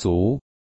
足。